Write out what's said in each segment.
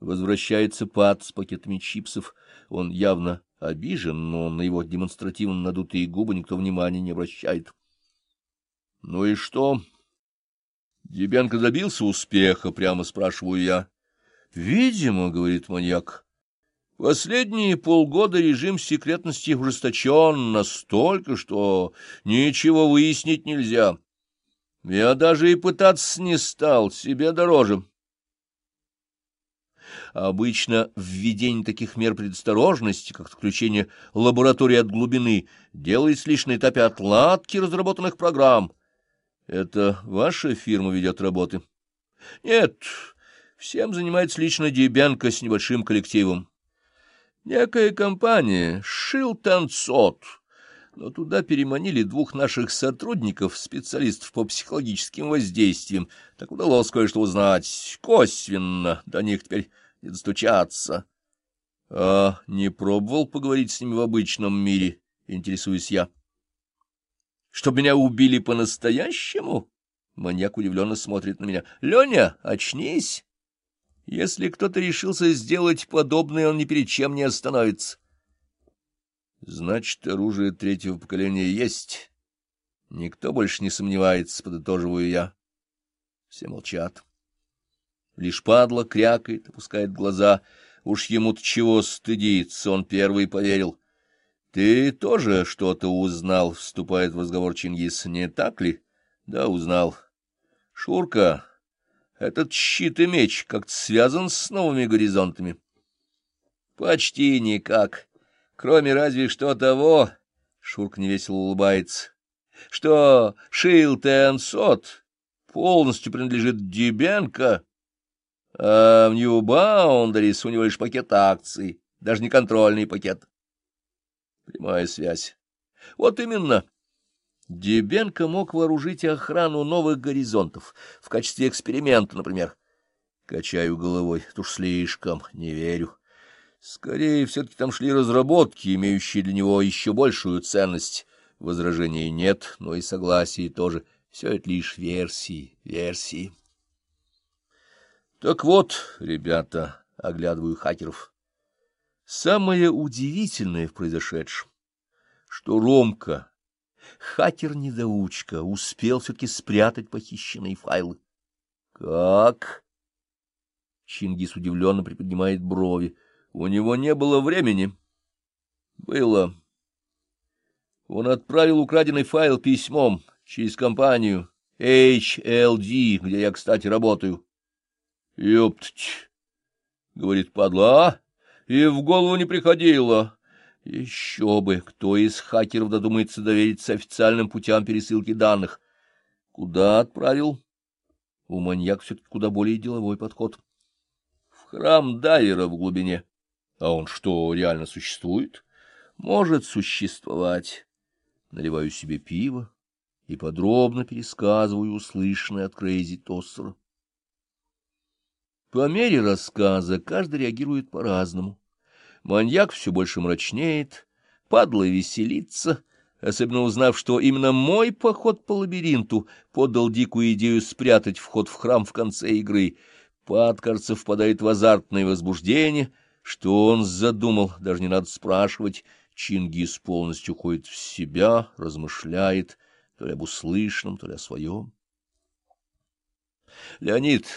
Возвращается Пат с пакетами чипсов. Он явно обижен, но на его демонстративно надутые губы никто внимания не обращает. — Ну и что? Дебенко добился успеха, прямо спрашиваю я. — Видимо, — говорит маньяк. Последние полгода режим секретности ужесточен настолько, что ничего выяснить нельзя. Я даже и пытаться не стал, себе дороже. Обычно введение таких мер предосторожности, как включение лаборатории от глубины, делается лишь на этапе отладки разработанных программ. Это ваша фирма ведет работы? Нет, всем занимается лично Дебенко с небольшим коллективом. Некая компания «Шил-Танцот», но туда переманили двух наших сотрудников, специалистов по психологическим воздействиям. Так удалось кое-что узнать. Косвенно до них теперь не достучаться. — А не пробовал поговорить с ними в обычном мире? — интересуюсь я. — Чтоб меня убили по-настоящему? Маньяк удивленно смотрит на меня. — Леня, очнись! Если кто-то решился сделать подобное, он ни перед чем не остановится. — Значит, оружие третьего поколения есть. Никто больше не сомневается, подытоживаю я. Все молчат. Лишь падла крякает, опускает глаза. Уж ему-то чего стыдиться, он первый поверил. — Ты тоже что-то узнал, — вступает в разговор Чингис, — не так ли? — Да, узнал. — Шурка, этот щит и меч как-то связан с новыми горизонтами. — Почти никак. Кроме разве что того, — Шурка невесело улыбается, — что Шилтенсот полностью принадлежит Дебенко, а в Нью-Баундарис у него лишь пакет акций, даже не контрольный пакет. Прямая связь. Вот именно. Дебенко мог вооружить охрану новых горизонтов, в качестве эксперимента, например. Качаю головой, уж слишком, не верю. Скорее, все-таки там шли разработки, имеющие для него еще большую ценность. Возражений нет, но и согласия тоже. Все это лишь версии, версии. Так вот, ребята, оглядываю хакеров, самое удивительное в произошедшем, что Ромка, хакер-недоучка, успел все-таки спрятать похищенные файлы. Как? Чингис удивленно приподнимает брови. У него не было времени. Было. Он отправил украденный файл письмом через компанию HLD, где я, кстати, работаю. — Ёптать! — говорит падла, а? И в голову не приходило. Еще бы, кто из хакеров додумается довериться официальным путям пересылки данных? Куда отправил? У маньяка все-таки куда более деловой подход. В храм дайвера в глубине. А он что, реально существует? Может существовать. Наливаю себе пиво и подробно пересказываю услышанное от Крейзи Тоссера. По мере рассказа каждый реагирует по-разному. Маньяк все больше мрачнеет, падла веселится, особенно узнав, что именно мой поход по лабиринту подал дикую идею спрятать вход в храм в конце игры. Пад, кажется, впадает в азартное возбуждение, что он задумал, даже не надо спрашивать. Чингис полностью уходит в себя, размышляет, то ли об услышанном, то ли о своем. Леонид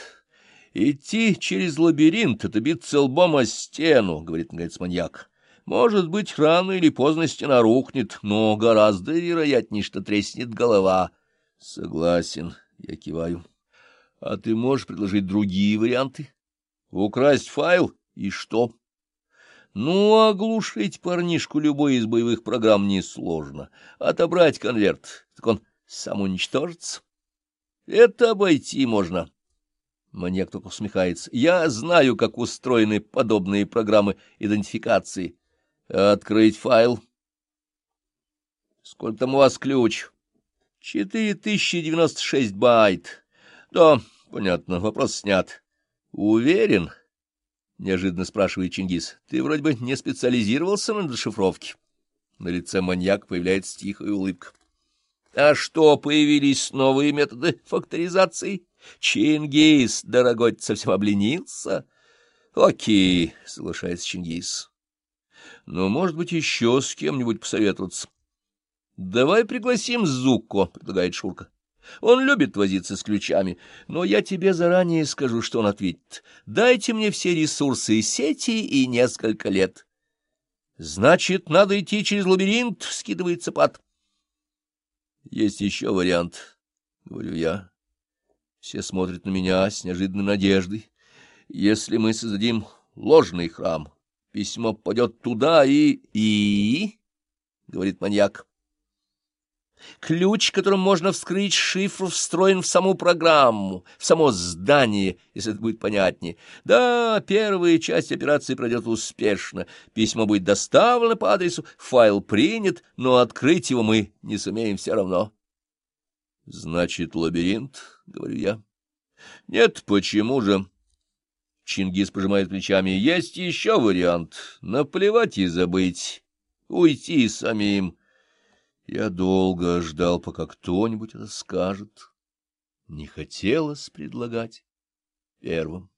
Идти через лабиринт — это биться лбом о стену, — говорит, наконец, маньяк. Может быть, рано или поздно стена рухнет, но гораздо вероятнее, что треснет голова. Согласен, я киваю. А ты можешь предложить другие варианты? Украсть файл и что? Ну, оглушить парнишку любой из боевых программ несложно. Отобрать конверт, так он сам уничтожится. Это обойти можно. Маньяк только усмехается. Я знаю, как устроены подобные программы идентификации. Открыть файл. Сколько там у вас ключ? Четыре тысячи девяносто шесть байт. Да, понятно, вопрос снят. Уверен? Неожиданно спрашивает Чингис. Ты вроде бы не специализировался на дешифровке. На лице маньяка появляется тихая улыбка. А что, появились новые методы факторизации? Чингис, дорогой, совсем обленился? Окей, соглашается Чингис. Но, может быть, еще с кем-нибудь посоветоваться. Давай пригласим Зукко, предлагает Шурка. Он любит возиться с ключами, но я тебе заранее скажу, что он ответит. Дайте мне все ресурсы сети и несколько лет. Значит, надо идти через лабиринт, скидывается пад. Есть еще вариант, говорю я. Все смотрят на меня с неожиданной надеждой. Если мы создадим ложный храм, письмо попадет туда и... и... — говорит маньяк. Ключ, которым можно вскрыть шифр, встроен в саму программу, в само здание, если это будет понятнее. Да, первая часть операции пройдет успешно. Письмо будет доставлено по адресу, файл принят, но открыть его мы не сумеем все равно. — Значит, лабиринт, — говорю я. — Нет, почему же? Чингис пожимает плечами. — Есть еще вариант. Наплевать и забыть. Уйти самим. Я долго ждал, пока кто-нибудь это скажет. Не хотелось предлагать первым.